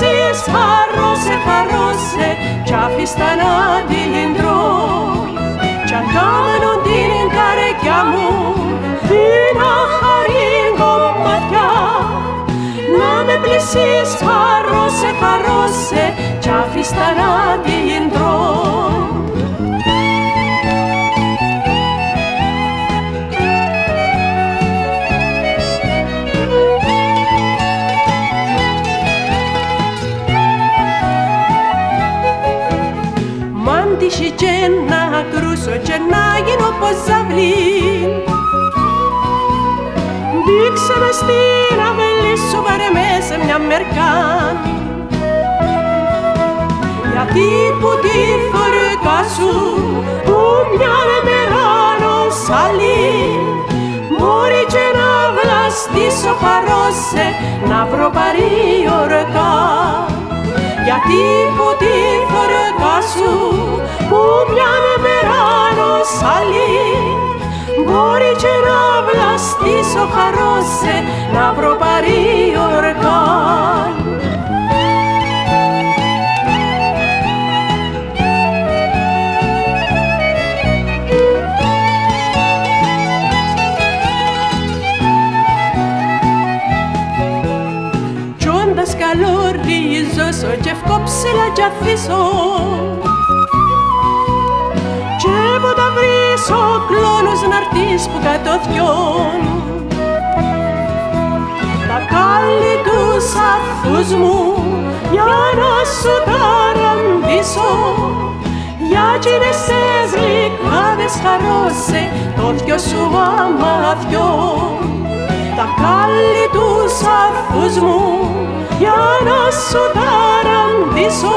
με πλησίες χαρώσε, χαρώσε κι άφηστα να την τρώ κι αν κάμνουν την καρδιά μου την αχαρήν κομμάτια να με πλησίες χαρώσε, χαρώσε κι άφηστα να την τύχει και να κρούσω και να γίνω πως ζαβλή Δείξε μες στην αυλή σου βάρε μες σε μια μερκά. Γιατί που τη φορκά σου που μια μεράνο σαλί μπορεί και να βλαστήσω χαρώσε να βρω παρή ορκά. Γιατί που τη φορκά σου Κοριτσερά βλαστής ο χαρώσε να προπαρεί οργάν. Τσόντας καλό ρίζωσο και ευκόψελα κι αφήσω τα βρίσω κλόνος να'ρτείς που κατωθιών τα κάλλη τους αφούς μου για να σου ταραντήσω. Για εκείνες τις γλυκάδες χαρώσε το δυο σου αμαθιό τα κάλλη τους αφούς μου για να σου ταραντήσω